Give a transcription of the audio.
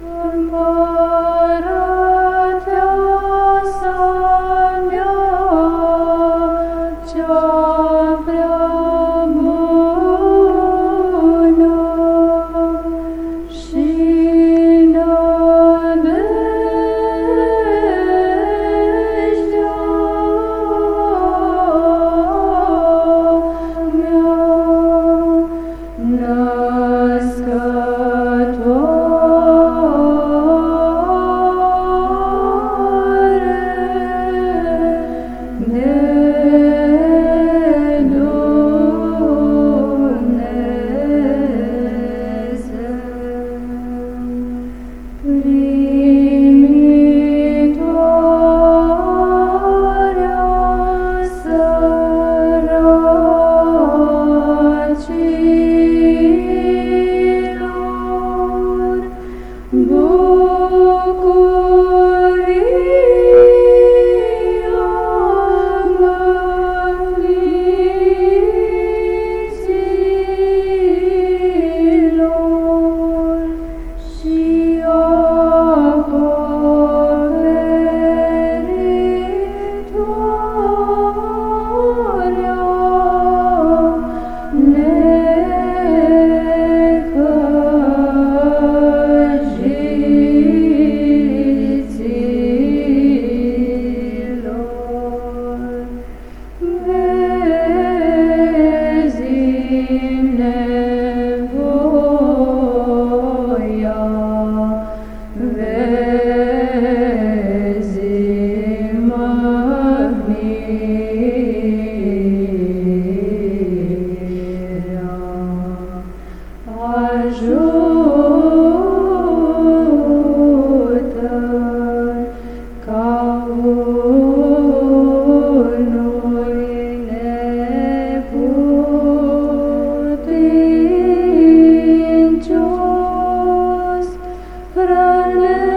the Hello.